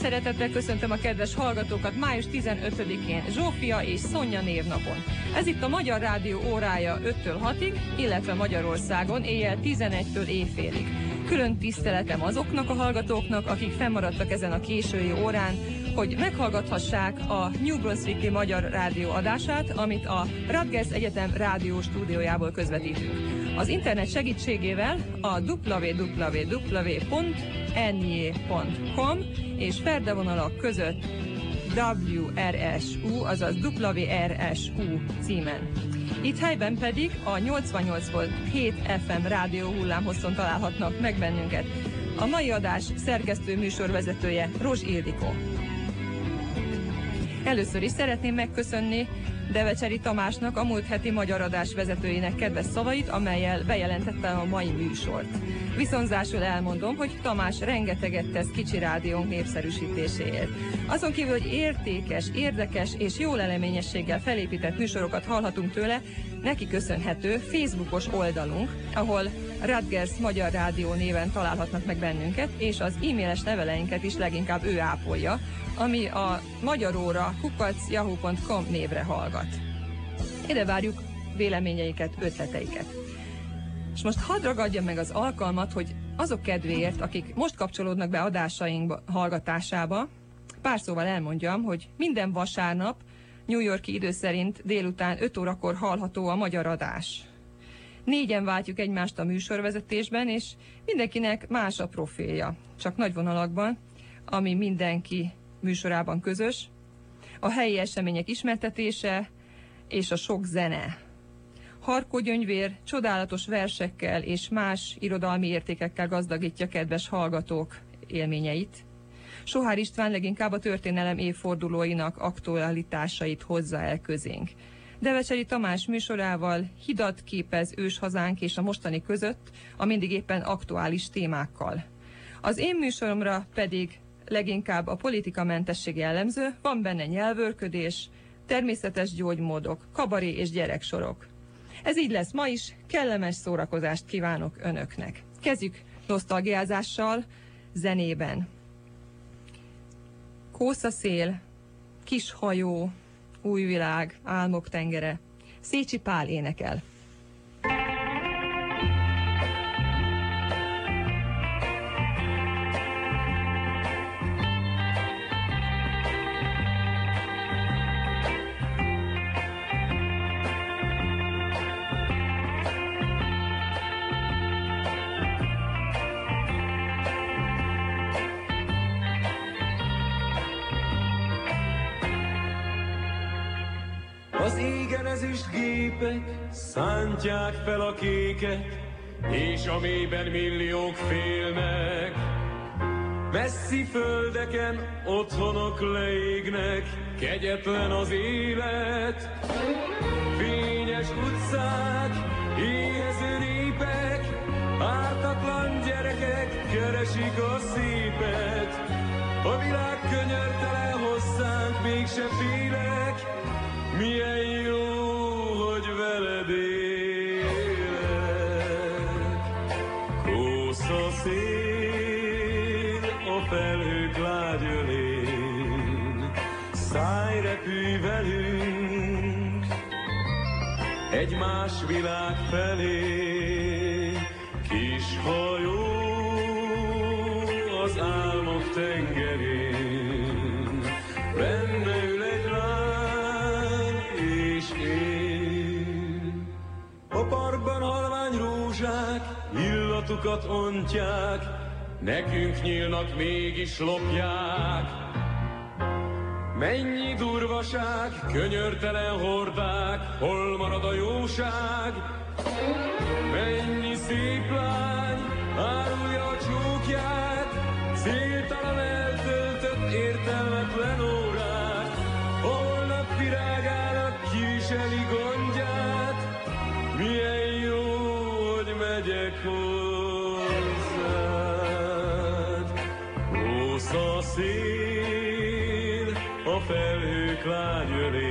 Nagy szeretettel köszöntöm a kedves hallgatókat május 15-én Zsófia és Szonya névnapon. Ez itt a Magyar Rádió órája 5-től 6-ig, illetve Magyarországon éjjel 11-től éjfélig. Külön tiszteletem azoknak a hallgatóknak, akik fennmaradtak ezen a késői órán, hogy meghallgathassák a New Brunswicki Magyar Rádió adását, amit a Radgers Egyetem rádió stúdiójából közvetítünk. Az internet segítségével a www.ny.com és ferdevonalak között WRSU, azaz WRSU címen. Itt helyben pedig a 88.7 FM rádió hullámhosszon találhatnak meg bennünket. A mai adás szerkesztő műsorvezetője Rozs Ildikó. Először is szeretném megköszönni Devecseri Tamásnak, a múlt heti magyar adás vezetőjének kedves szavait, amelyel bejelentettem a mai műsort. Viszonzásul elmondom, hogy Tamás rengeteget tesz kicsi rádiónk népszerűsítéséért. Azon kívül, hogy értékes, érdekes és jó leleményességgel felépített műsorokat hallhatunk tőle, neki köszönhető Facebookos oldalunk, ahol Radgers Magyar Rádió néven találhatnak meg bennünket, és az e-mailes leveleinket is leginkább ő ápolja, ami a magyaróra kukacyahoo.com névre hallgat. Ide várjuk véleményeiket, ötleteiket. És most hadd ragadjam meg az alkalmat, hogy azok kedvéért, akik most kapcsolódnak be adásaink hallgatásába, pár szóval elmondjam, hogy minden vasárnap New Yorki idő szerint délután 5 órakor hallható a magyar adás. Négyen váltjuk egymást a műsorvezetésben, és mindenkinek más a profilja, csak nagy vonalakban, ami mindenki műsorában közös, a helyi események ismertetése és a sok zene. Harkó gyöngyvér csodálatos versekkel és más irodalmi értékekkel gazdagítja kedves hallgatók élményeit. Sohár István leginkább a történelem évfordulóinak aktualitásait hozza el közénk. Devecseri Tamás műsorával hidat képez ős hazánk és a mostani között a mindig éppen aktuális témákkal. Az én műsoromra pedig leginkább a politikamentesség jellemző, van benne nyelvörködés, természetes gyógymódok, kabaré és gyereksorok. Ez így lesz ma is, kellemes szórakozást kívánok önöknek. Kezdjük nosztalgiázással, zenében. Kószaszél, kis hajó, új világ, álmok tengere. Szécsi Pál énekel. Szántják fel a kéket, és a mélyben milliók félnek. Messzi földeken otthonok leégnek, kegyetlen az élet. Fényes utcák, éhező népek, ártatlan gyerekek keresik a szépet. A világ könyörtelen hozzánk, mégsem félek, milyen jó veled élek. Más világ felé. Kis hajó az álmok tengerén, benne ül egy lány és én. A parkban halvány rózsák illatukat ontják, nekünk nyílnak mégis lopják. Mennyi durvaság, könyörtelen hordák, hol marad a jóság? Mennyi szép lány, árulja a csókját, széltalan eltöltött értelmetlen órát, holnap virágának kiviseli gondját, milyen jó, hogy megyek hozzád. Húsz a szél a gradually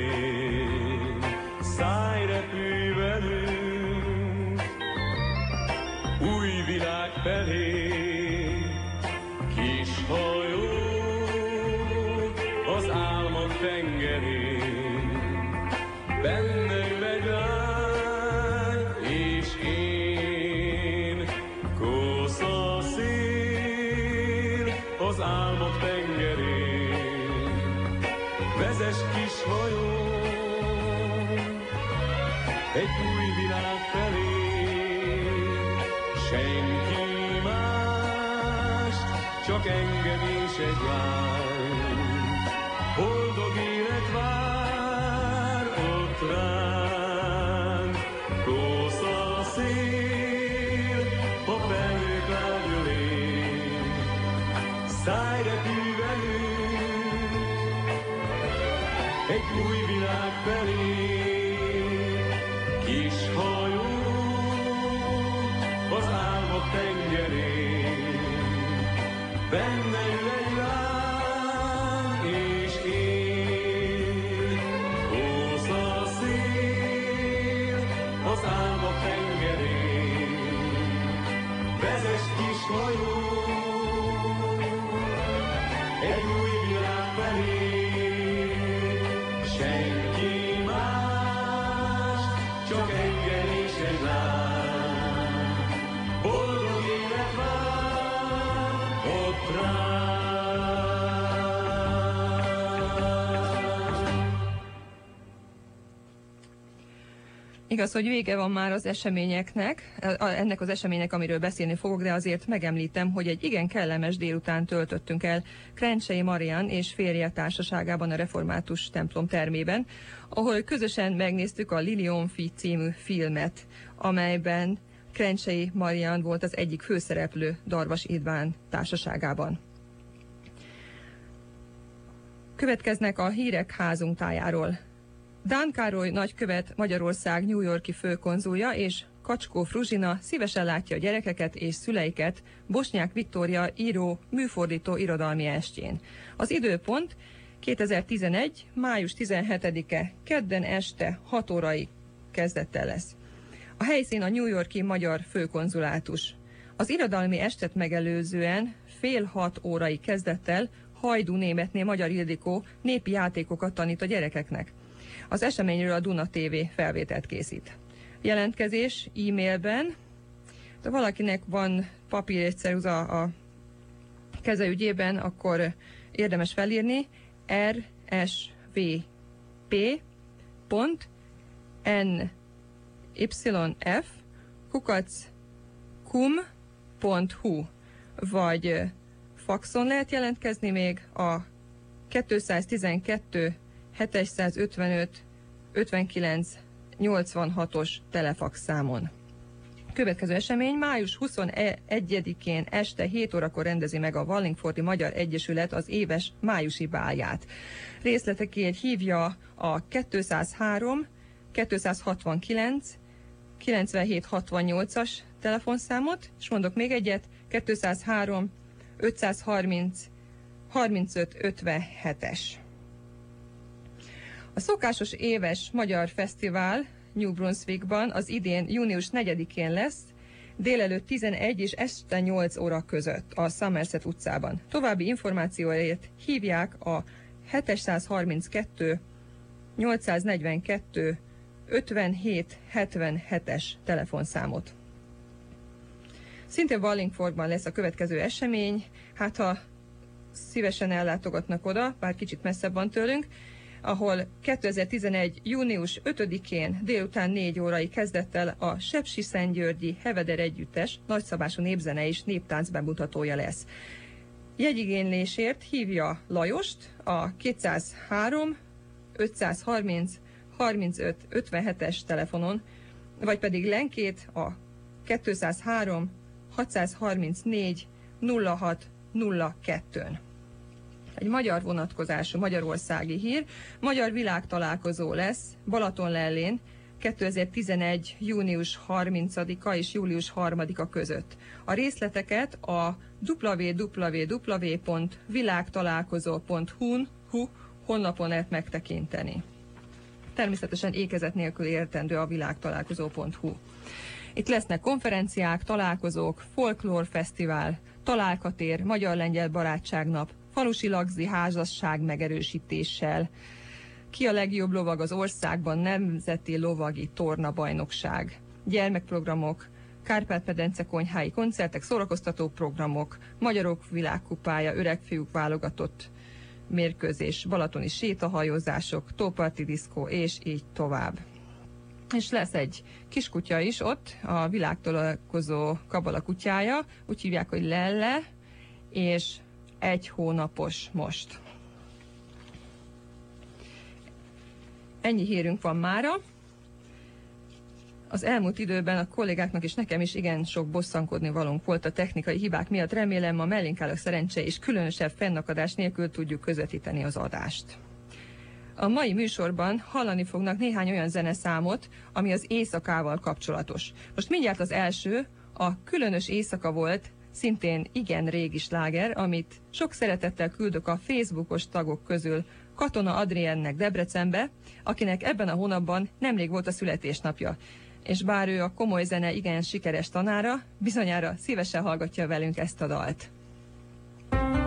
Benne lány és a szél az álmok tengerén. Vezes kis hajó, egy új Igaz, hogy vége van már az eseményeknek, ennek az eseménynek, amiről beszélni fogok, de azért megemlítem, hogy egy igen kellemes délután töltöttünk el Krencsei Marian és férje társaságában a Református templom termében, ahol közösen megnéztük a Lilionfi című filmet, amelyben Krencsei Marian volt az egyik főszereplő Darvas Idván társaságában. Következnek a hírek házunk tájáról. Dán Károly nagykövet Magyarország New Yorki főkonzulja és Kacskó Fruzsina szívesen látja a gyerekeket és szüleiket Bosnyák Viktória író műfordító irodalmi estjén. Az időpont 2011. május 17-e kedden este 6 órai kezdettel lesz. A helyszín a New Yorki magyar főkonzulátus. Az irodalmi estet megelőzően fél hat órai kezdettel Hajdú Németné Magyar Ildikó népi játékokat tanít a gyerekeknek. Az eseményről a Duna TV felvételt készít. Jelentkezés e-mailben, de valakinek van papír és ceruza a kezeügyében, akkor érdemes felírni rsvp pont n yf kukac kum.hu vagy faxon lehet jelentkezni még a 212 755 59 86-os telefax számon. Következő esemény május 21-én este 7 órakor rendezi meg a Wallingforti Magyar Egyesület az éves májusi bálját. Részletekért hívja a 203 269 9768-as telefonszámot, és mondok még egyet, 203 530 3557-es. A szokásos éves magyar fesztivál New Brunswickban az idén június 4-én lesz, délelőtt 11 és este 8 óra között a Somerset utcában. További információért hívják a 732 842 57 77-es telefonszámot. Szintén Wallingfordban lesz a következő esemény, hát ha szívesen ellátogatnak oda, bár kicsit messzebb van tőlünk, ahol 2011. június 5-én délután 4 órai kezdettel a Sepsi Szentgyörgyi Heveder Együttes nagyszabású népzene és néptánc bemutatója lesz. Jegyigénylésért hívja Lajost a 203 530 35 57-es telefonon, vagy pedig Lenkét a 203 634 06 02-n. Egy magyar vonatkozású magyarországi hír, magyar világtalálkozó lesz Balatonlellén 2011. június 30-a és július 3-a között. A részleteket a www.világtalálkozó.hu honlapon lehet megtekinteni. Természetesen ékezet nélkül értendő a világtalálkozó.hu. Itt lesznek konferenciák, találkozók, folklórfesztivál, találkatér, magyar-lengyel barátságnap, falusi lagzi házasság megerősítéssel, Ki a legjobb lovag az országban? Nemzeti lovagi torna bajnokság. Gyermekprogramok, Kárpát-medence konyhái koncertek, szórakoztató programok, Magyarok világkupája, öregfiúk válogatott mérkőzés, balatoni sétahajózások, tóparti diszkó, és így tovább. És lesz egy kiskutya is ott, a világtalálkozó kabala kutyája, úgy hívják, hogy Lelle, és egy hónapos most. Ennyi hírünk van mára. Az elmúlt időben a kollégáknak és nekem is igen sok bosszankodni valónk volt a technikai hibák miatt. Remélem ma mellénk áll a szerencse és különösebb fennakadás nélkül tudjuk közvetíteni az adást. A mai műsorban hallani fognak néhány olyan zeneszámot, ami az éjszakával kapcsolatos. Most mindjárt az első, a Különös éjszaka volt, szintén igen régi sláger, amit sok szeretettel küldök a Facebookos tagok közül Katona Adriennek Debrecenbe, akinek ebben a hónapban nemrég volt a születésnapja. És bár ő a komoly zene igen sikeres tanára, bizonyára szívesen hallgatja velünk ezt a dalt. Különös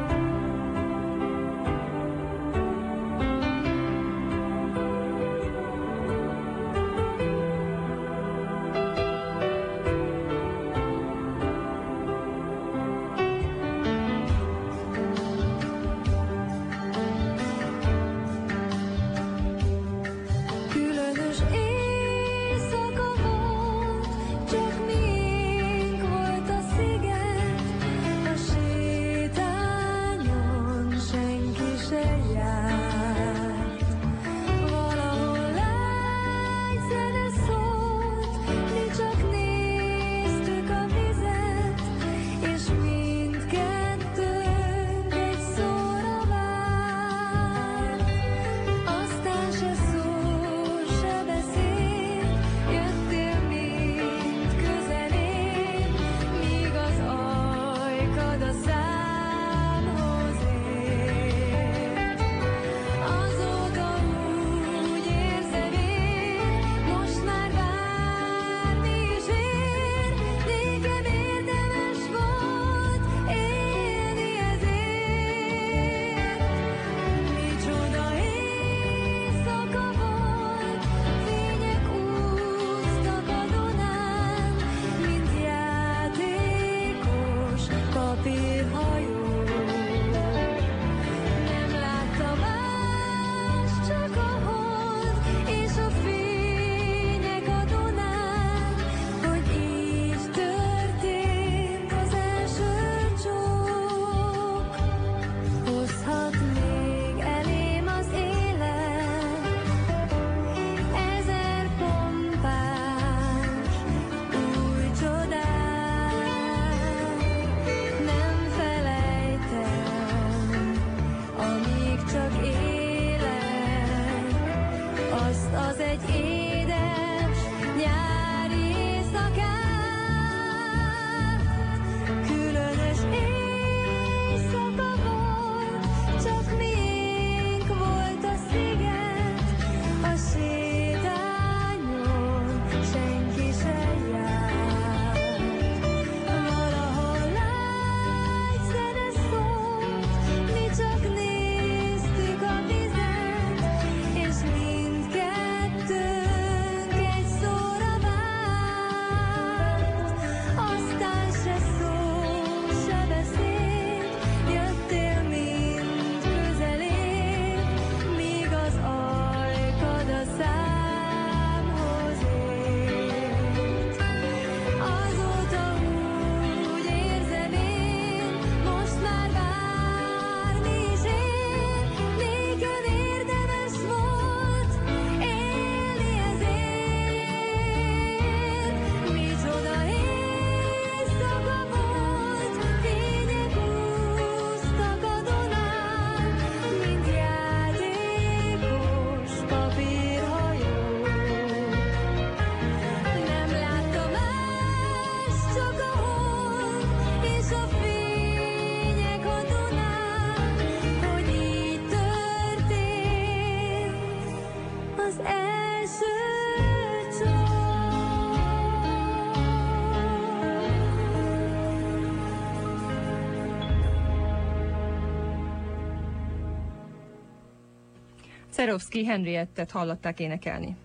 Szerovszki Henriettet hallották énekelni.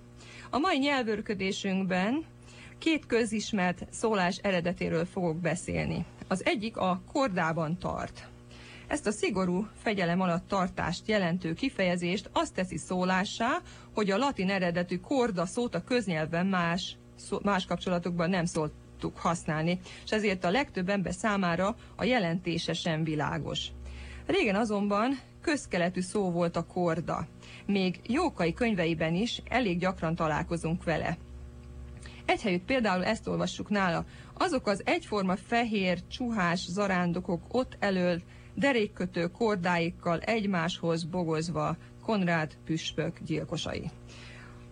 A mai nyelvőrködésünkben két közismert szólás eredetéről fogok beszélni. Az egyik a kordában tart. Ezt a szigorú fegyelem alatt tartást jelentő kifejezést azt teszi szólássá, hogy a latin eredetű korda szót a köznyelvben más, más kapcsolatokban nem szóltuk használni, és ezért a legtöbb ember számára a jelentése sem világos. Régen azonban közkeletű szó volt a korda. Még Jókai könyveiben is elég gyakran találkozunk vele. Egyhelyütt például ezt olvassuk nála. Azok az egyforma fehér, csuhás zarándokok ott elől derékkötő kordáikkal egymáshoz bogozva Konrád püspök gyilkosai.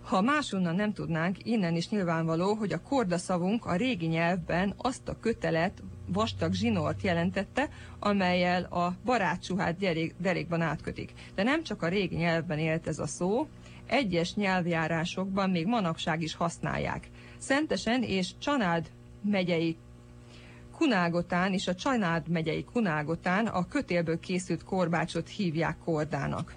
Ha máshonnan nem tudnánk, innen is nyilvánvaló, hogy a korda szavunk a régi nyelvben azt a kötelet, vastag zsinort jelentette, amelyel a barátsuhát derék, derékban átkötik. De nem csak a régi nyelvben élt ez a szó, egyes nyelvjárásokban még manapság is használják. Szentesen és Csanád megyei Kunágotán és a Csanád megyei Kunágotán a kötélből készült korbácsot hívják kordának.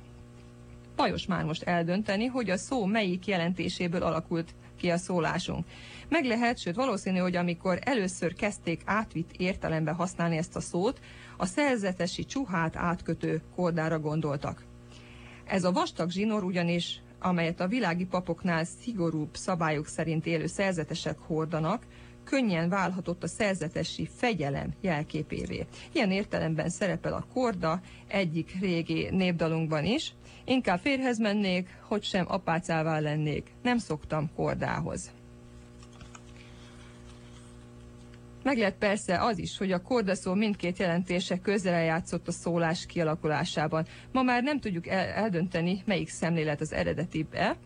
Pajos már most eldönteni, hogy a szó melyik jelentéséből alakult ki a szólásunk. Meg lehet, sőt valószínű, hogy amikor először kezdték átvitt értelembe használni ezt a szót, a szerzetesi csuhát átkötő kordára gondoltak. Ez a vastag zsinór ugyanis, amelyet a világi papoknál szigorúbb szabályok szerint élő szerzetesek hordanak, könnyen válhatott a szerzetesi fegyelem jelképévé. Ilyen értelemben szerepel a korda egyik régi népdalunkban is. Inkább férhez mennék, hogy sem apácává lennék. Nem szoktam kordához. Meg lehet persze az is, hogy a kordaszó mindkét jelentése közel játszott a szólás kialakulásában. Ma már nem tudjuk el- eldönteni, melyik szemlélet az eredetibb-e.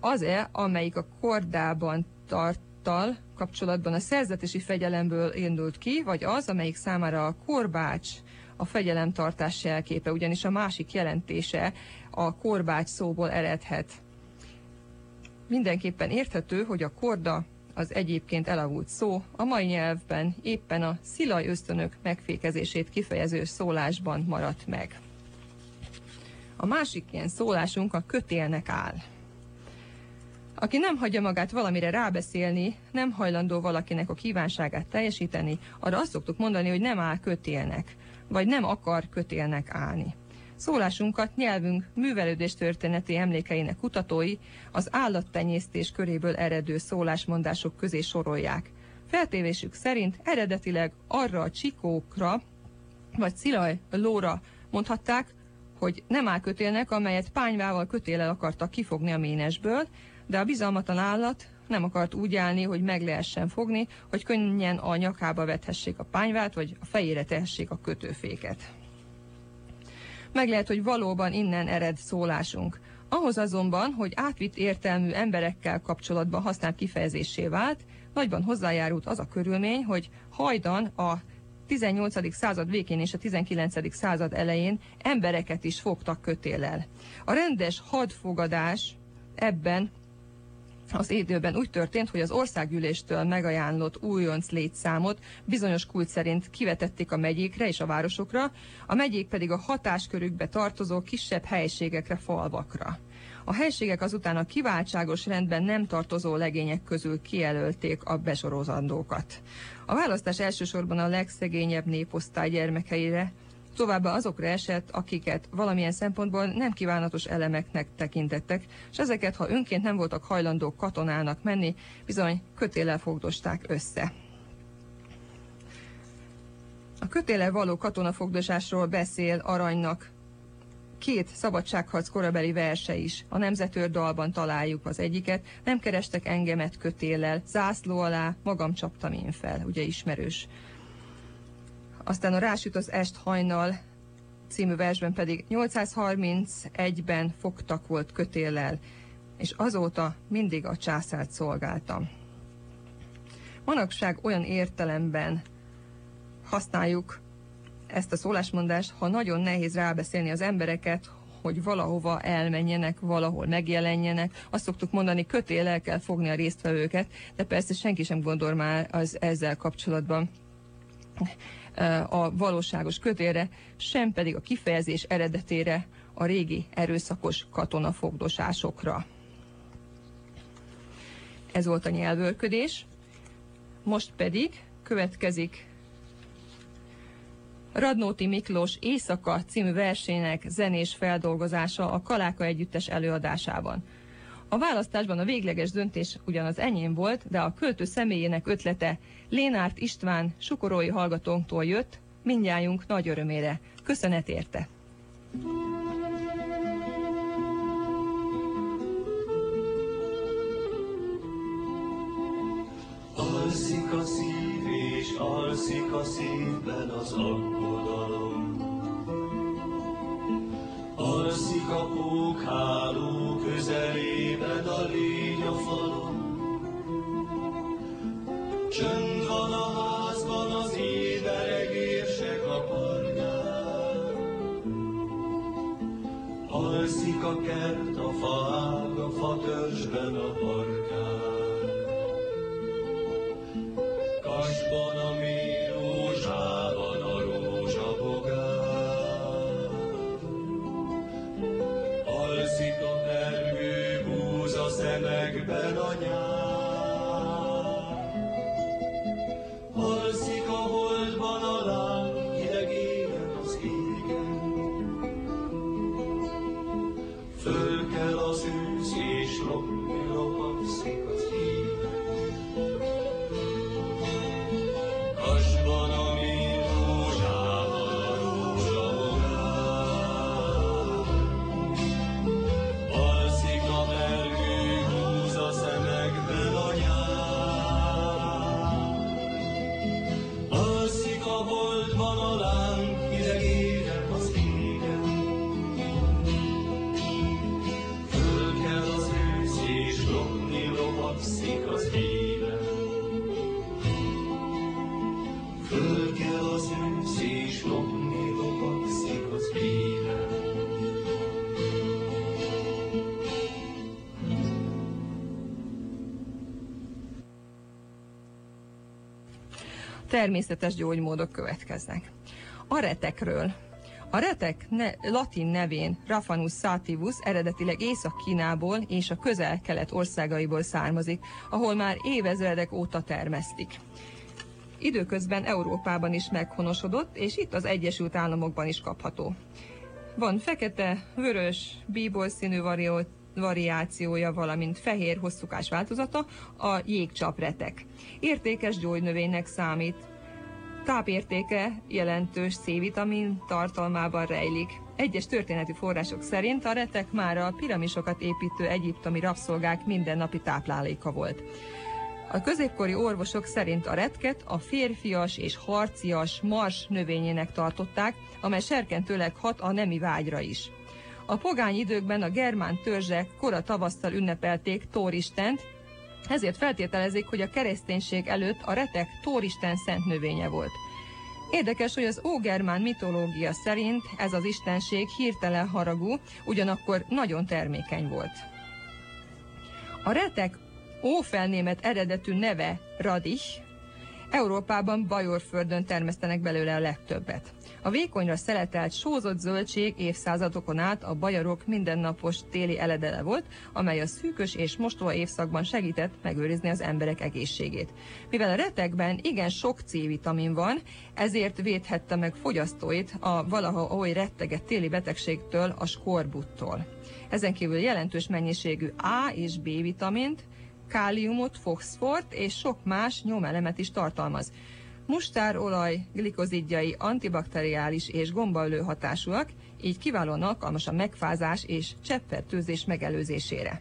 Az-e, amelyik a kordában tarttal kapcsolatban a szerzetesi fegyelemből indult ki, vagy az, amelyik számára a korbács a fegyelemtartás jelképe, ugyanis a másik jelentése a korbács szóból eredhet. Mindenképpen érthető, hogy a korda az egyébként elavult szó a mai nyelvben éppen a szilaj ösztönök megfékezését kifejező szólásban maradt meg. A másik ilyen szólásunk a kötélnek áll. Aki nem hagyja magát valamire rábeszélni, nem hajlandó valakinek a kívánságát teljesíteni, arra azt szoktuk mondani, hogy nem áll kötélnek, vagy nem akar kötélnek állni. Szólásunkat nyelvünk művelődés történeti emlékeinek kutatói az állattenyésztés köréből eredő szólásmondások közé sorolják. Feltévésük szerint eredetileg arra a csikókra, vagy szilaj lóra mondhatták, hogy nem áll kötélnek, amelyet pányvával kötéllel akartak kifogni a ménesből, de a bizalmatlan állat nem akart úgy állni, hogy meg lehessen fogni, hogy könnyen a nyakába vethessék a pányvát, vagy a fejére tehessék a kötőféket. Meg lehet, hogy valóban innen ered szólásunk. Ahhoz azonban, hogy átvitt értelmű emberekkel kapcsolatban használt kifejezésé vált, nagyban hozzájárult az a körülmény, hogy hajdan a 18. század végén és a 19. század elején embereket is fogtak kötéllel. A rendes hadfogadás ebben az időben úgy történt, hogy az országgyűléstől megajánlott újonc létszámot bizonyos kult szerint kivetették a megyékre és a városokra, a megyék pedig a hatáskörükbe tartozó kisebb helységekre, falvakra. A helységek azután a kiváltságos rendben nem tartozó legények közül kijelölték a besorozandókat. A választás elsősorban a legszegényebb néposztály gyermekeire, továbbá azokra esett, akiket valamilyen szempontból nem kívánatos elemeknek tekintettek, és ezeket, ha önként nem voltak hajlandók katonának menni, bizony kötéllel fogdosták össze. A kötéllel való katonafogdosásról beszél Aranynak két szabadságharc korabeli verse is. A Nemzetőr dalban találjuk az egyiket. Nem kerestek engemet kötéllel, zászló alá, magam csaptam én fel, ugye ismerős. Aztán a Rásüt az est hajnal című versben pedig 831-ben fogtak volt kötéllel, és azóta mindig a császárt szolgáltam. Manapság olyan értelemben használjuk ezt a szólásmondást, ha nagyon nehéz rábeszélni az embereket, hogy valahova elmenjenek, valahol megjelenjenek. Azt szoktuk mondani, kötélel kell fogni a résztvevőket, de persze senki sem gondol már az ezzel kapcsolatban a valóságos kötélre, sem pedig a kifejezés eredetére, a régi erőszakos katonafogdosásokra. Ez volt a nyelvőrködés. Most pedig következik Radnóti Miklós Éjszaka című versének zenés feldolgozása a Kaláka Együttes előadásában. A választásban a végleges döntés ugyan az enyém volt, de a költő személyének ötlete Lénárt István sukorói hallgatónktól jött, mindjájunk nagy örömére. Köszönet érte! Alszik a szív és alszik a szívben az aggodalom. Alszik a pókháló közelében a légy a falon. Csönd van a házban, az ébereg érsek a parkán. Alszik a kert, a faág, a fatörzsben a parkán. Természetes gyógymódok következnek. A retekről. A retek ne, latin nevén Raphanus sativus eredetileg Észak-Kínából és a közel-kelet országaiból származik, ahol már évezredek óta termesztik. Időközben Európában is meghonosodott, és itt az Egyesült Államokban is kapható. Van fekete, vörös, bíbol színű varió, variációja, valamint fehér hosszúkás változata, a jégcsapretek. Értékes gyógynövénynek számít. Tápértéke jelentős C-vitamin tartalmában rejlik. Egyes történeti források szerint a retek már a piramisokat építő egyiptomi rabszolgák mindennapi tápláléka volt. A középkori orvosok szerint a retket a férfias és harcias mars növényének tartották, amely serkentőleg hat a nemi vágyra is. A pogány időkben a germán törzsek kora tavasszal ünnepelték Tóristent, ezért feltételezik, hogy a kereszténység előtt a retek Tóristen szent növénye volt. Érdekes, hogy az ógermán mitológia szerint ez az istenség hirtelen haragú, ugyanakkor nagyon termékeny volt. A retek ófelnémet eredetű neve Radich, Európában Bajorföldön termesztenek belőle a legtöbbet. A vékonyra szeletelt sózott zöldség évszázadokon át a bajorok mindennapos téli eledele volt, amely a szűkös és mostoha évszakban segített megőrizni az emberek egészségét. Mivel a retekben igen sok C-vitamin van, ezért védhette meg fogyasztóit a valaha oly retteget téli betegségtől, a skorbuttól. Ezen kívül jelentős mennyiségű A és B vitamint, káliumot, foszfort és sok más nyomelemet is tartalmaz. Mustárolaj glikozidjai antibakteriális és gombaölő hatásúak, így kiválóan alkalmas a megfázás és cseppfertőzés megelőzésére.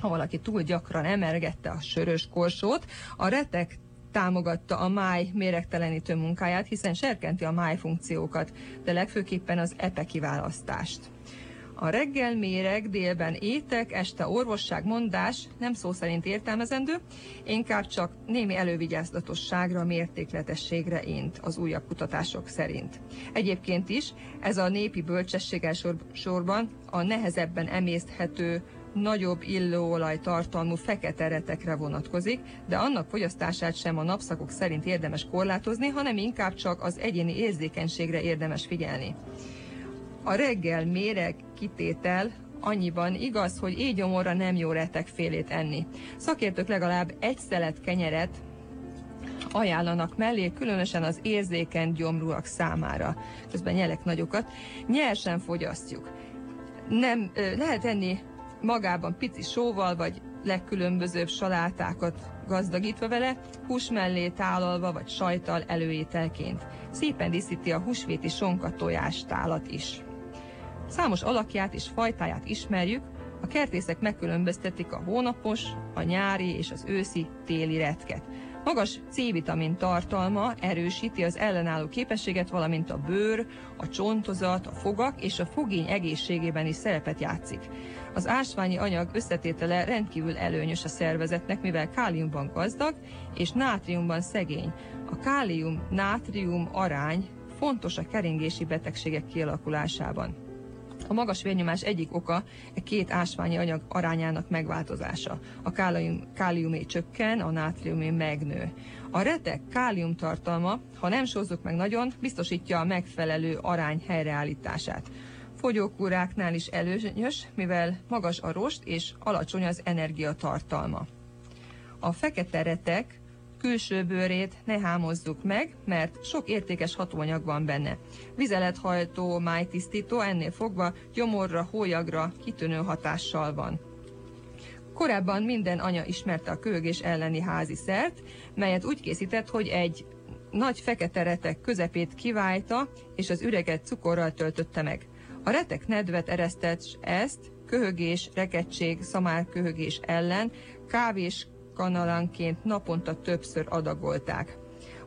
Ha valaki túl gyakran emelgette a sörös korsót, a retek támogatta a máj méregtelenítő munkáját, hiszen serkenti a máj funkciókat, de legfőképpen az epe kiválasztást. A reggel méreg, délben étek, este orvosság, mondás nem szó szerint értelmezendő, inkább csak némi elővigyázatosságra, mértékletességre int az újabb kutatások szerint. Egyébként is ez a népi bölcsesség sorban a nehezebben emészthető nagyobb illóolaj tartalmú fekete retekre vonatkozik, de annak fogyasztását sem a napszakok szerint érdemes korlátozni, hanem inkább csak az egyéni érzékenységre érdemes figyelni. A reggel méreg kitétel annyiban igaz, hogy éjgyomorra nem jó retekfélét enni. Szakértők legalább egy szelet kenyeret ajánlanak mellé, különösen az érzékeny gyomrúak számára. Közben nyelek nagyokat. Nyersen fogyasztjuk. Nem, lehet enni magában pici sóval, vagy legkülönbözőbb salátákat gazdagítva vele, hús mellé tálalva vagy sajtal előételként. Szépen díszíti a húsvéti sonka tojás tálat is. Számos alakját és fajtáját ismerjük, a kertészek megkülönböztetik a hónapos, a nyári és az őszi téli retket. Magas C-vitamin tartalma erősíti az ellenálló képességet, valamint a bőr, a csontozat, a fogak és a fogény egészségében is szerepet játszik. Az ásványi anyag összetétele rendkívül előnyös a szervezetnek, mivel káliumban gazdag és nátriumban szegény. A kálium-nátrium arány fontos a keringési betegségek kialakulásában. A magas vérnyomás egyik oka a két ásványi anyag arányának megváltozása. A kálium, káliumé csökken, a nátriumé megnő. A retek kálium tartalma, ha nem sózzuk meg nagyon, biztosítja a megfelelő arány helyreállítását. Fogyókúráknál is előnyös, mivel magas a rost és alacsony az energiatartalma. A fekete retek külső bőrét ne hámozzuk meg, mert sok értékes hatóanyag van benne. Vizelethajtó, májtisztító, ennél fogva gyomorra, hólyagra kitűnő hatással van. Korábban minden anya ismerte a köhögés elleni házi szert, melyet úgy készített, hogy egy nagy fekete retek közepét kiválta, és az üreget cukorral töltötte meg. A retek nedvet eresztett ezt köhögés, rekettség, szamárköhögés ellen kávés kanalanként naponta többször adagolták.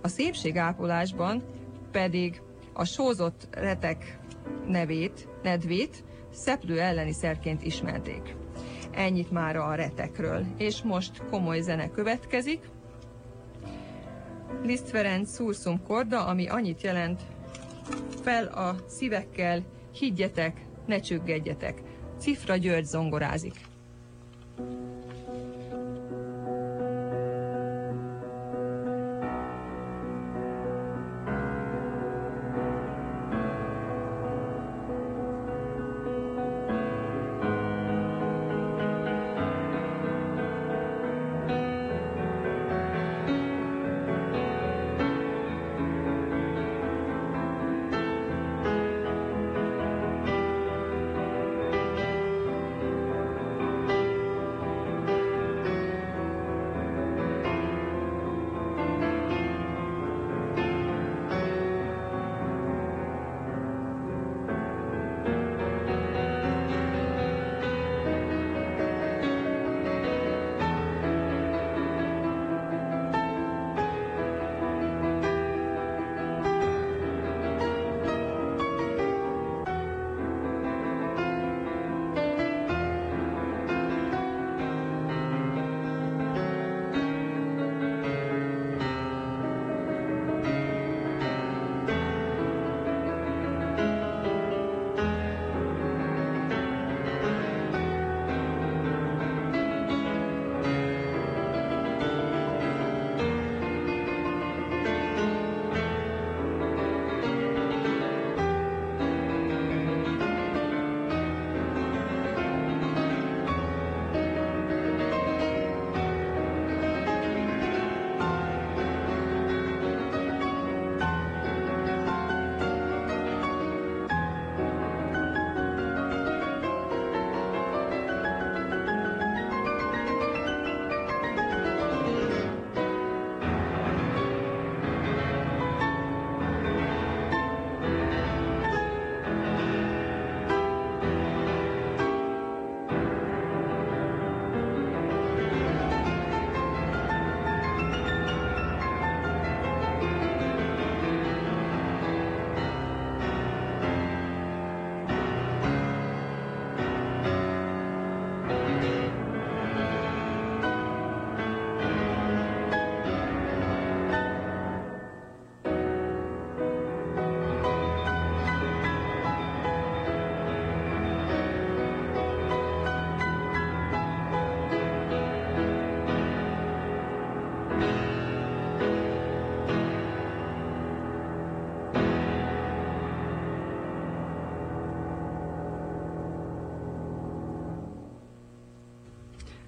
A szépségápolásban pedig a sózott retek nevét, nedvét szeplő elleni szerként ismerték. Ennyit már a retekről. És most komoly zene következik. Liszt Ferenc Sursum Korda, ami annyit jelent, fel a szívekkel, higgyetek, ne csüggedjetek. Cifra György zongorázik.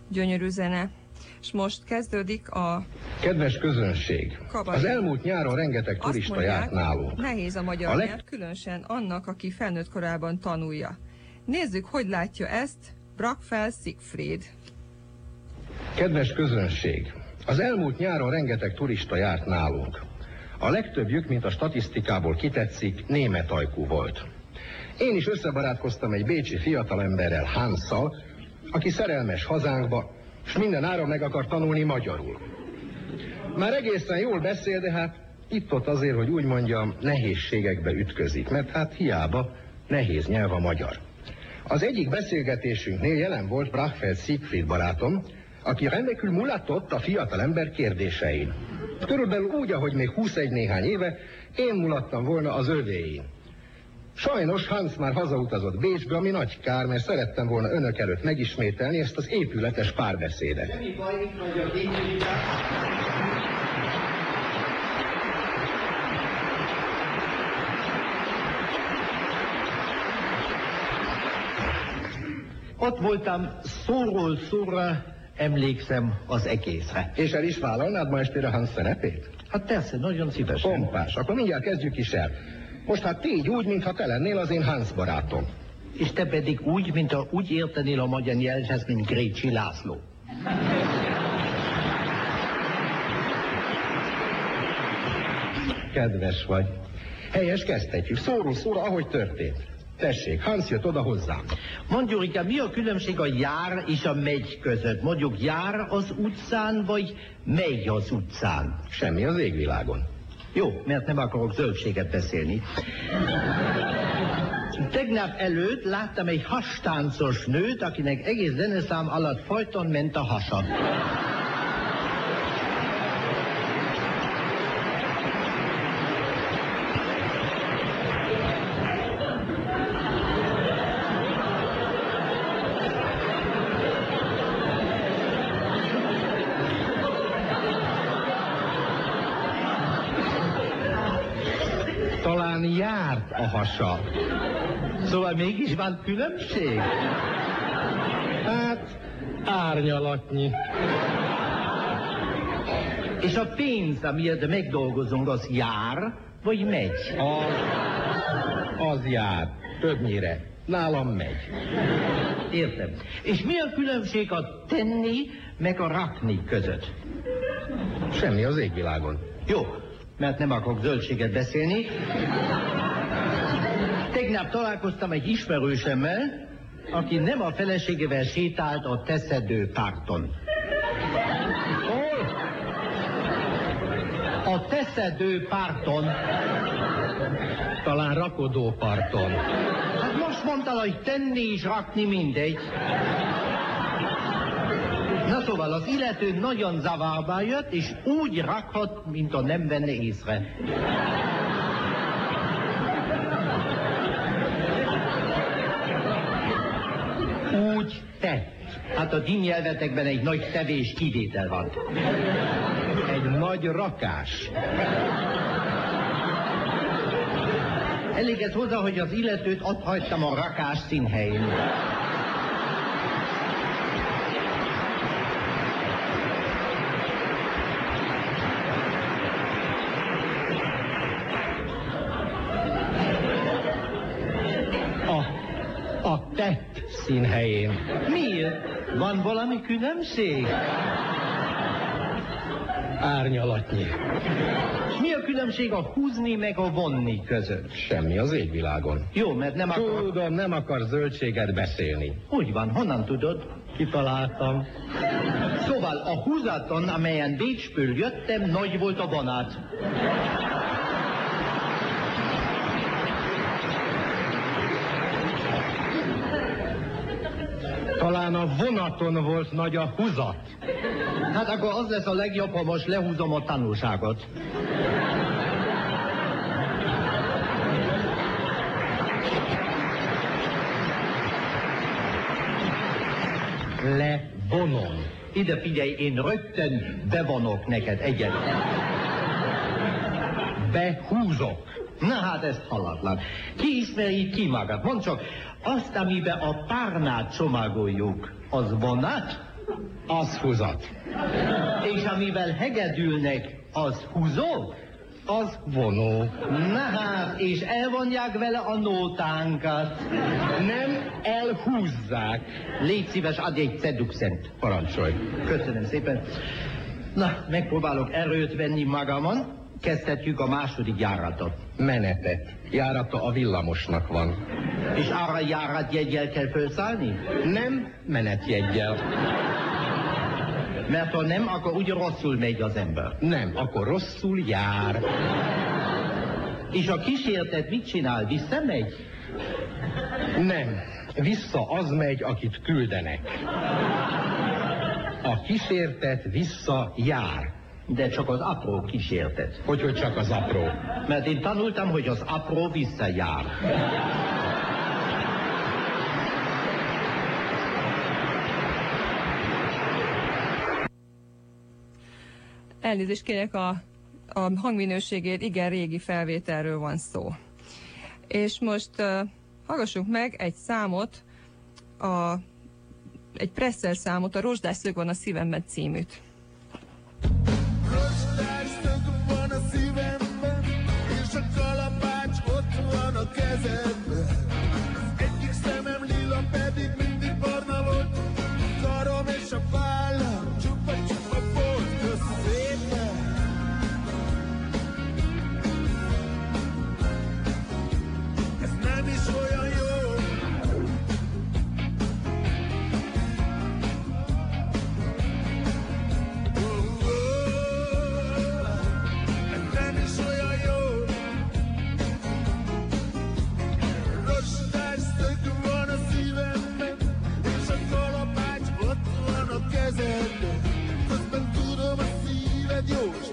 Gyönyörű zene. És most kezdődik a Kedves közönség, Kabaré. az elmúlt nyáron rengeteg Azt turista mondják, járt nálunk. Nehéz a magyar A leg- nyelv, különösen annak, aki felnőtt korában tanulja. Nézzük, hogy látja ezt Brackfell Siegfried. Kedves közönség, az elmúlt nyáron rengeteg turista járt nálunk. A legtöbbjük, mint a statisztikából kitetszik, német ajkú volt. Én is összebarátkoztam egy bécsi fiatalemberrel, Hansszal, aki szerelmes hazánkba, és minden áron meg akar tanulni magyarul. Már egészen jól beszél, de hát itt-ott azért, hogy úgy mondjam, nehézségekbe ütközik, mert hát hiába nehéz nyelv a magyar. Az egyik beszélgetésünknél jelen volt Brachfeld Siegfried barátom, aki remekül mulatott a fiatal ember kérdésein. Körülbelül úgy, ahogy még 21 néhány éve, én mulattam volna az övéin. Sajnos Hans már hazautazott Bécsbe, ami nagy kár, mert szerettem volna önök előtt megismételni ezt az épületes párbeszédet. Ott voltam szóról szóra, emlékszem az egészre. És el is vállalnád ma estére Hans szerepét? Hát persze, nagyon szívesen. Pompás, akkor mindjárt kezdjük is el. Most hát tégy úgy, mintha te lennél az én Hans barátom. És te pedig úgy, mint ha úgy értenél a magyar nyelvhez, mint Grécsi László. Kedves vagy. Helyes, kezdhetjük. Szóról szóra, ahogy történt. Tessék, Hans jött oda hozzám. Mondjuk, mi a különbség a jár és a megy között? Mondjuk jár az utcán, vagy megy az utcán? Semmi az égvilágon. Jó, mert nem akarok zöldséget beszélni. Tegnap előtt láttam egy hastáncos nőt, akinek egész zeneszám alatt folyton ment a hasa. Talán járt a hasa. Szóval mégis van különbség? Hát, árnyalatnyi. És a pénz, amiért megdolgozunk, az jár, vagy megy? Az, az jár. Többnyire. Nálam megy. Értem. És mi a különbség a tenni meg a rakni között? Semmi az égvilágon. Jó, mert nem akarok zöldséget beszélni. Tegnap találkoztam egy ismerősemmel, aki nem a feleségével sétált a teszedő párton. Hol? A teszedő párton. Talán rakodóparton. Hát most mondta, hogy tenni és rakni mindegy. Na szóval az illető nagyon zavarba jött, és úgy rakhat, mint a nem venne észre. Úgy tett. Hát a ti egy nagy tevés kivétel van. Egy nagy rakás. Elég ez hozzá, hogy az illetőt ott hagytam a rakás színhelyén. A, a tett színhelyén. Miért? Van valami különbség? Árnyalatnyi. Mi a különbség a húzni meg a vonni között? Semmi az égvilágon. Jó, mert nem akar... Tudom, nem akar zöldséget beszélni. Úgy van, honnan tudod? Kitaláltam. Szóval a húzaton, amelyen Bécsből jöttem, nagy volt a vonat. Talán a vonaton volt nagy a húzat. Hát akkor az lesz a legjobb, ha most lehúzom a tanulságot. Levonom. Ide figyelj, én rögtön bevonok neked egyet. Behúzok. Na hát ez halatlan. Ki ismeri ki magad? Mondd csak, azt, amiben a párnát csomagoljuk, az vonat? Az húzat. És amivel hegedülnek, az húzó? Az vonó. Na hát, és elvonják vele a nótánkat. Nem elhúzzák. Légy szíves, adj egy ceduxent. Parancsolj. Köszönöm szépen. Na, megpróbálok erőt venni magamon. Kezdhetjük a második járatot. Menetet. Járata a villamosnak van. És arra járatjegyel kell felszállni? Nem menetjeggyel. Mert ha nem, akkor úgy rosszul megy az ember. Nem, akkor rosszul jár. És a kísértet mit csinál? Visszamegy? Nem. Vissza az megy, akit küldenek. A kísértet vissza jár. De csak az apró kísértet. Hogy, hogy csak az apró. Mert én tanultam, hogy az apró visszajár. Elnézést kérek a, a hangminőségét, igen régi felvételről van szó. És most uh, hallgassunk meg egy számot, a, egy presszer számot, a Rozsdás szög van a szívemben címűt. News.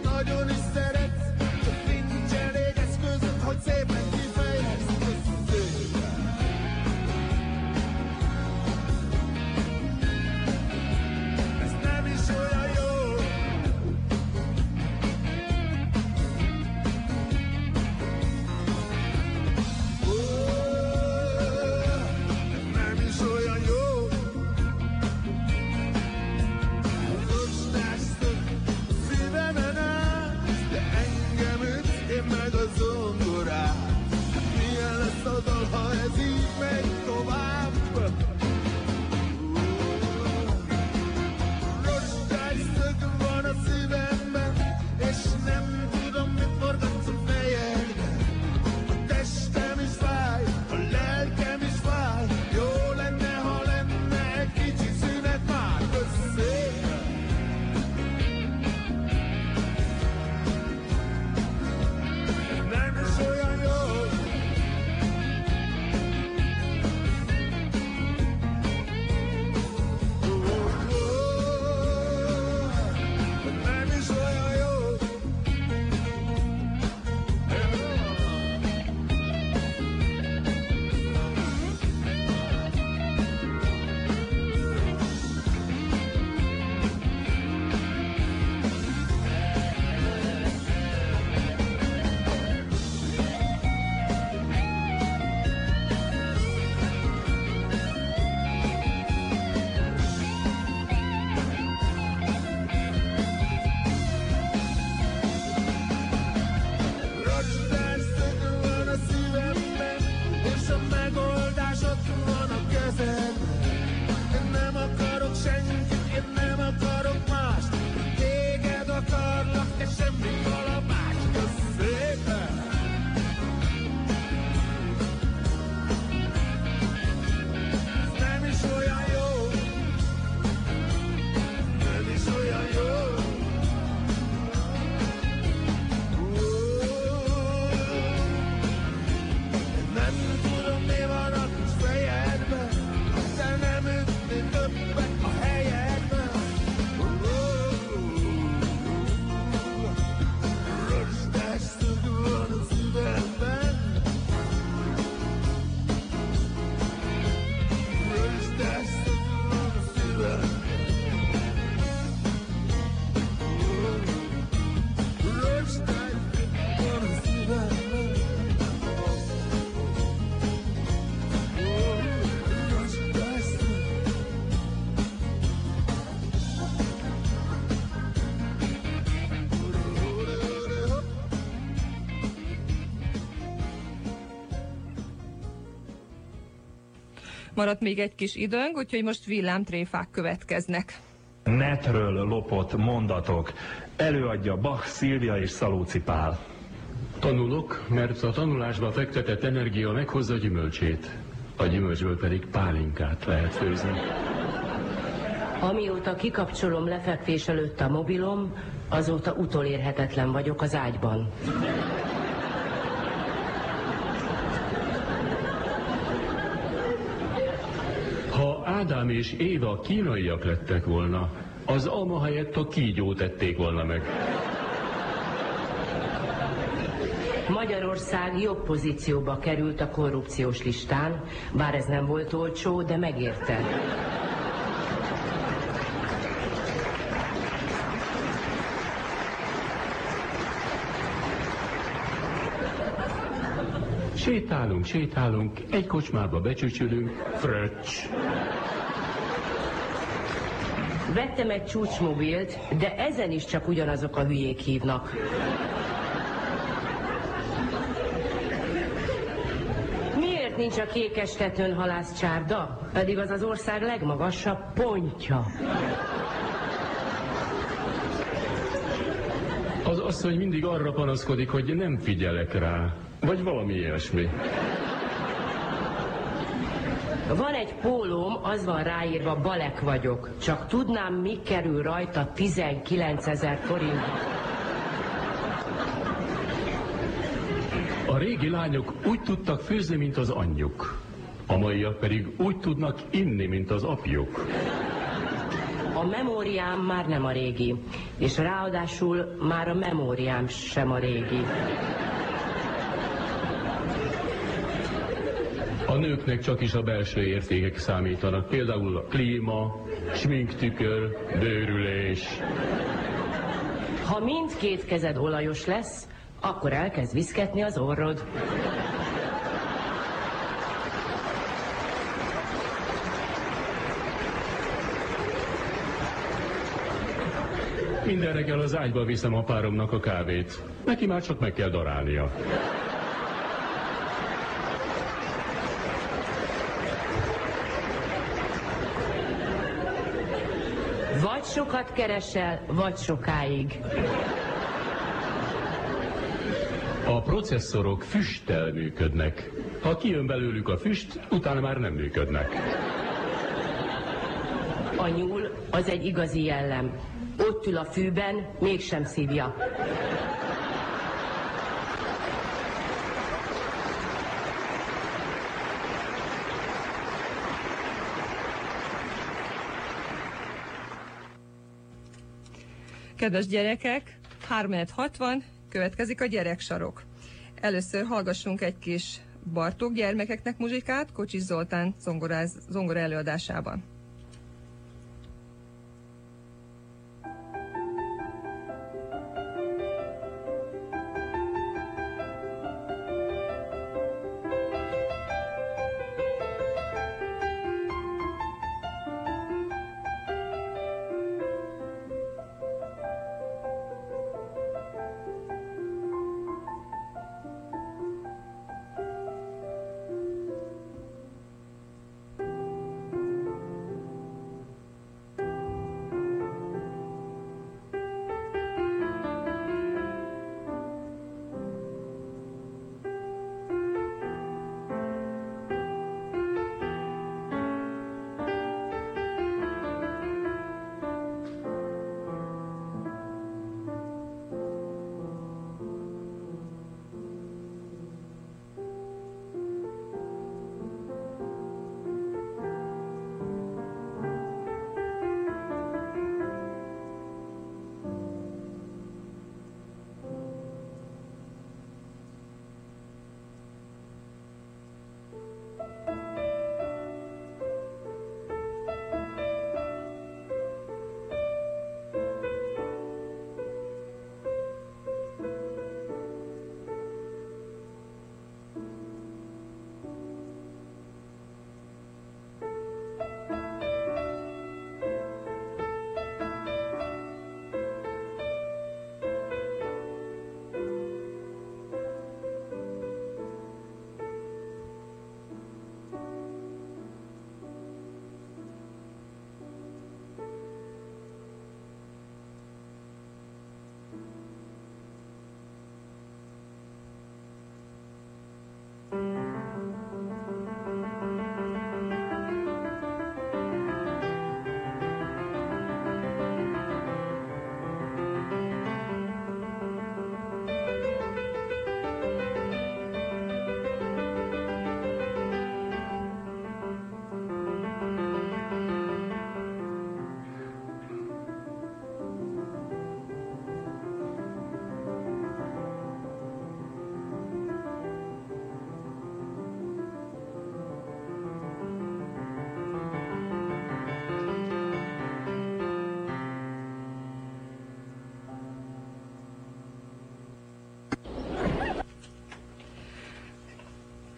Maradt még egy kis időnk, úgyhogy most villámtréfák következnek. Netről lopott mondatok. Előadja Bach, Szilvia és Szalóci Pál. Tanulok, mert a tanulásba fektetett energia meghozza a gyümölcsét. A gyümölcsből pedig pálinkát lehet főzni. Amióta kikapcsolom lefekvés előtt a mobilom, azóta utolérhetetlen vagyok az ágyban. Ha Ádám és Éva kínaiak lettek volna, az alma helyett a kígyót tették volna meg. Magyarország jobb pozícióba került a korrupciós listán, bár ez nem volt olcsó, de megérte. Sétálunk, sétálunk, egy kocsmába becsücsülünk, fröccs. Vettem egy csúcsmobilt, de ezen is csak ugyanazok a hülyék hívnak. Miért nincs a kékes tetőn halászcsárda? Pedig az az ország legmagasabb pontja. Az asszony mindig arra panaszkodik, hogy nem figyelek rá. Vagy valami ilyesmi. Van egy pólóm, az van ráírva, balek vagyok. Csak tudnám, mi kerül rajta 19 ezer forint. A régi lányok úgy tudtak főzni, mint az anyjuk. A maiak pedig úgy tudnak inni, mint az apjuk. A memóriám már nem a régi, és ráadásul már a memóriám sem a régi. A nőknek csak is a belső értékek számítanak, például a klíma, sminktükör, bőrülés. Ha mindkét kezed olajos lesz, akkor elkezd viszketni az orrod. Minden reggel az ágyba viszem a páromnak a kávét. Neki már csak meg kell darálnia. Vagy sokat keresel, vagy sokáig. A processzorok füsttel működnek. Ha kijön belőlük a füst, utána már nem működnek. A nyúl az egy igazi jellem. Ott ül a fűben, mégsem szívja. Kedves gyerekek, 360, következik a gyereksarok. Először hallgassunk egy kis Bartók gyermekeknek muzsikát Kocsis Zoltán zongoráz, zongora előadásában.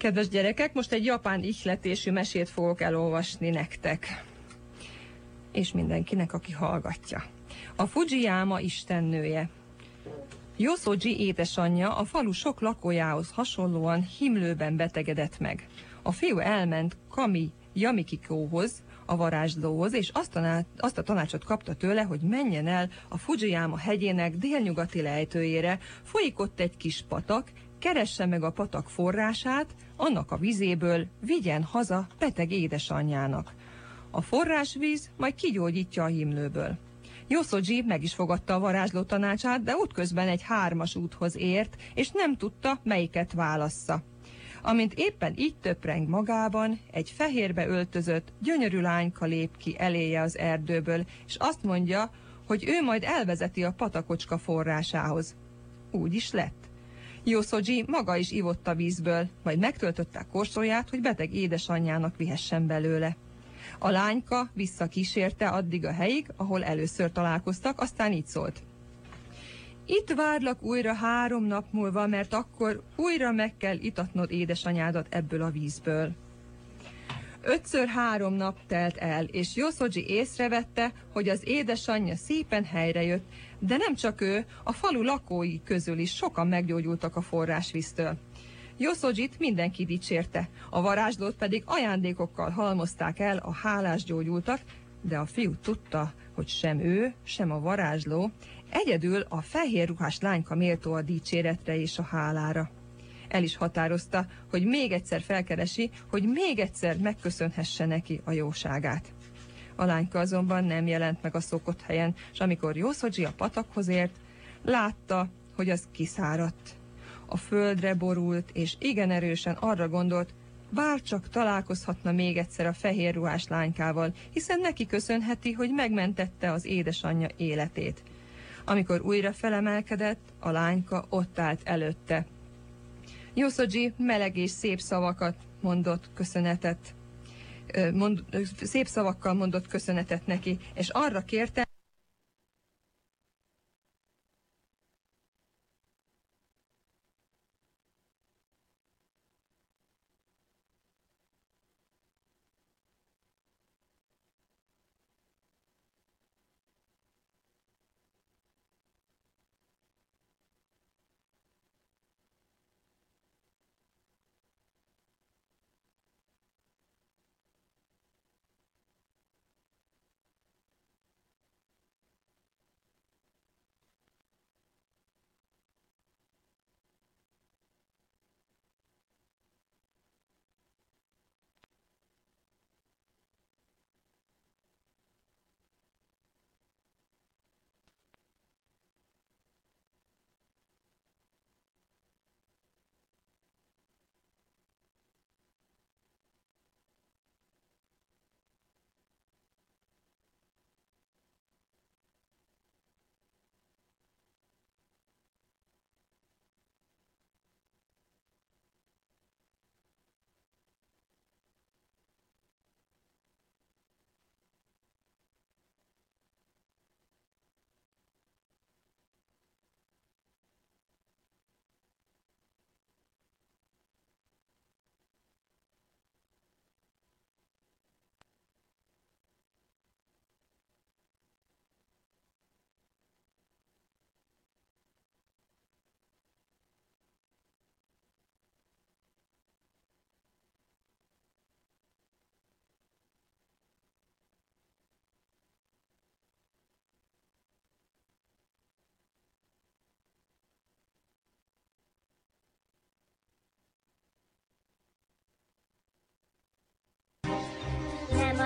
Kedves gyerekek, most egy japán ihletésű mesét fogok elolvasni nektek. És mindenkinek, aki hallgatja. A Fujiyama istennője. Yosoji édesanyja a falu sok lakójához hasonlóan himlőben betegedett meg. A fiú elment Kami Yamikikóhoz, a varázslóhoz, és azt, taná- azt a tanácsot kapta tőle, hogy menjen el a Fujiyama hegyének délnyugati lejtőjére, folyik ott egy kis patak, keresse meg a patak forrását, annak a vizéből vigyen haza beteg édesanyjának. A forrásvíz majd kigyógyítja a himlőből. Yosoji meg is fogadta a varázsló tanácsát, de útközben egy hármas úthoz ért, és nem tudta, melyiket válassza. Amint éppen így töpreng magában, egy fehérbe öltözött, gyönyörű lányka lép ki eléje az erdőből, és azt mondja, hogy ő majd elvezeti a patakocska forrásához. Úgy is lett. Yosoji maga is ivott a vízből, majd megtöltötte a korsóját, hogy beteg édesanyjának vihessen belőle. A lányka visszakísérte addig a helyig, ahol először találkoztak, aztán így szólt. Itt várlak újra három nap múlva, mert akkor újra meg kell itatnod édesanyádat ebből a vízből. Ötször három nap telt el, és Yosoji észrevette, hogy az édesanyja szépen helyrejött, de nem csak ő, a falu lakói közül is sokan meggyógyultak a forrásvíztől. Yoszojit mindenki dicsérte, a varázslót pedig ajándékokkal halmozták el a hálás gyógyultak, de a fiú tudta, hogy sem ő, sem a varázsló, egyedül a fehér ruhás lányka méltó a dicséretre és a hálára. El is határozta, hogy még egyszer felkeresi, hogy még egyszer megköszönhesse neki a jóságát. A lányka azonban nem jelent meg a szokott helyen, és amikor Yosoji a patakhoz ért, látta, hogy az kiszáradt. A földre borult, és igen erősen arra gondolt, bár csak találkozhatna még egyszer a fehér ruhás lánykával, hiszen neki köszönheti, hogy megmentette az édesanyja életét. Amikor újra felemelkedett, a lányka ott állt előtte. Yosoji meleg és szép szavakat mondott köszönetet, mond, szép szavakkal mondott köszönetet neki, és arra kérte,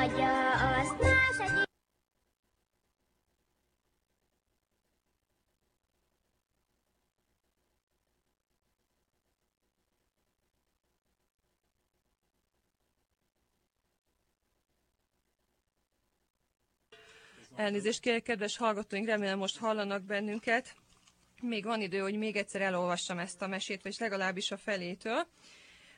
adja azt más egyik. Elnézést kérek, kedves hallgatóink, remélem most hallanak bennünket. Még van idő, hogy még egyszer elolvassam ezt a mesét, vagy legalábbis a felétől.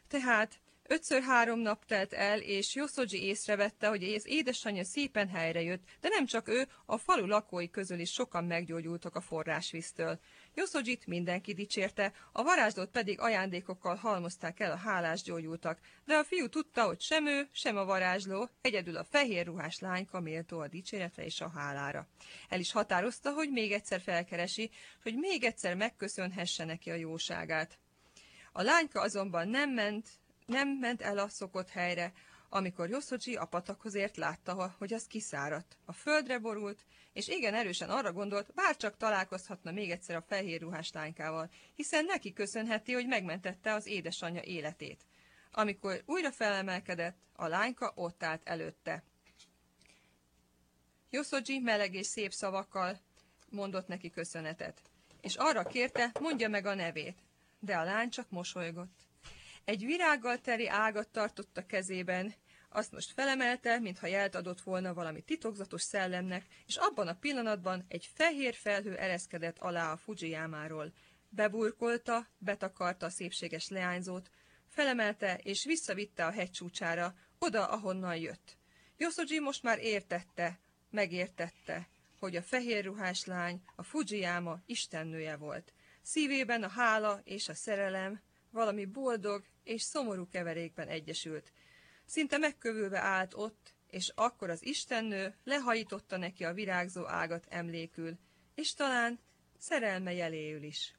Tehát Ötször három nap telt el, és Joszodzsi észrevette, hogy az édesanyja szépen helyre de nem csak ő, a falu lakói közül is sokan meggyógyultak a forrásvíztől. Joszodzsit mindenki dicsérte, a varázslót pedig ajándékokkal halmozták el a hálás gyógyultak, de a fiú tudta, hogy sem ő, sem a varázsló, egyedül a fehér ruhás lányka méltó a dicséretre és a hálára. El is határozta, hogy még egyszer felkeresi, hogy még egyszer megköszönhesse neki a jóságát. A lányka azonban nem ment, nem ment el a szokott helyre, amikor Joszocsi a patakhoz ért látta, hogy az kiszáradt. A földre borult, és igen erősen arra gondolt, bárcsak találkozhatna még egyszer a fehér ruhás lánykával, hiszen neki köszönheti, hogy megmentette az édesanyja életét. Amikor újra felemelkedett, a lányka ott állt előtte. Joszocsi meleg és szép szavakkal mondott neki köszönetet, és arra kérte, mondja meg a nevét, de a lány csak mosolygott. Egy virággal teli ágat tartott a kezében, azt most felemelte, mintha jelt adott volna valami titokzatos szellemnek, és abban a pillanatban egy fehér felhő ereszkedett alá a Fujiyamáról. Beburkolta, betakarta a szépséges leányzót, felemelte és visszavitte a hegy csúcsára, oda, ahonnan jött. Yosoji most már értette, megértette, hogy a fehér ruhás lány a Fujiyama istennője volt. Szívében a hála és a szerelem valami boldog és szomorú keverékben egyesült. Szinte megkövülve állt ott, és akkor az istennő lehajította neki a virágzó ágat emlékül, és talán szerelme jeléül is.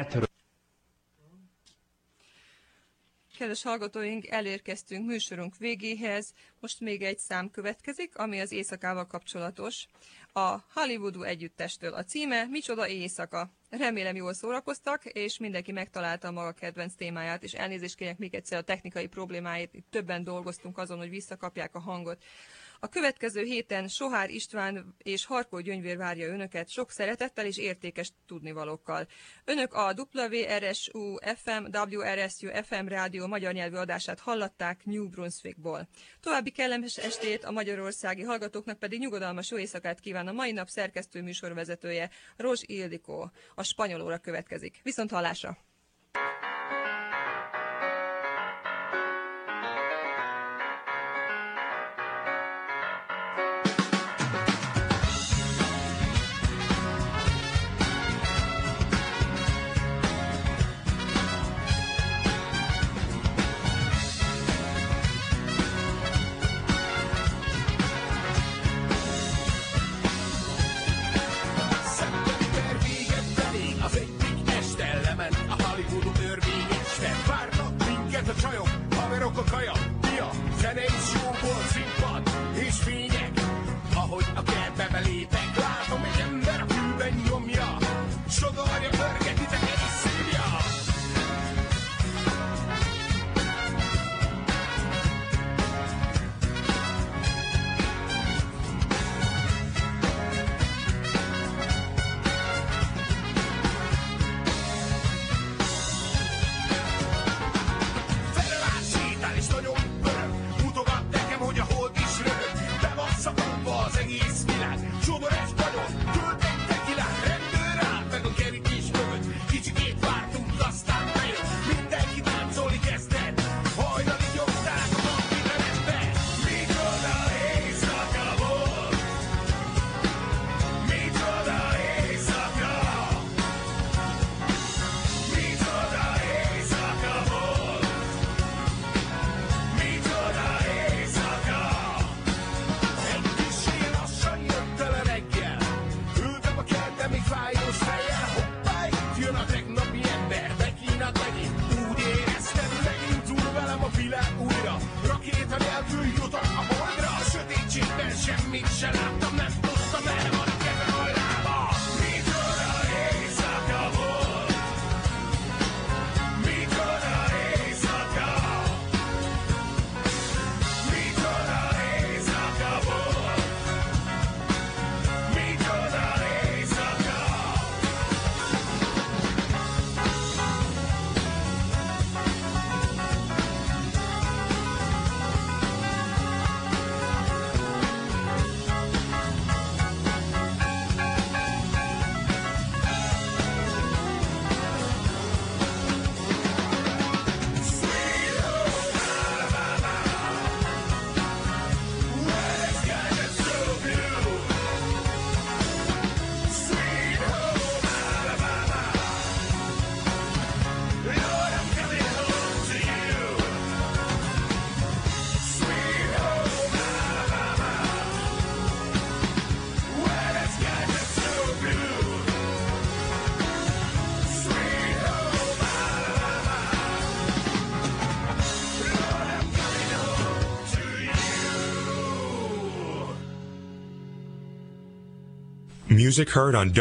Netről. Kedves hallgatóink, elérkeztünk műsorunk végéhez. Most még egy szám következik, ami az éjszakával kapcsolatos. A Hollywoodú együttestől a címe Micsoda éjszaka. Remélem jól szórakoztak, és mindenki megtalálta a maga kedvenc témáját, és elnézést kérek még egyszer a technikai problémáit. Itt többen dolgoztunk azon, hogy visszakapják a hangot. A következő héten Sohár István és Harkó Gyöngyvér várja önöket sok szeretettel és értékes tudnivalókkal. Önök a WRSU FM, WRSU FM rádió magyar nyelvű adását hallatták New Brunswickból. További kellemes estét a magyarországi hallgatóknak pedig nyugodalmas jó éjszakát kíván a mai nap szerkesztő műsorvezetője Rozs Ildikó. A spanyol óra következik. Viszont hallásra! Music heard on W.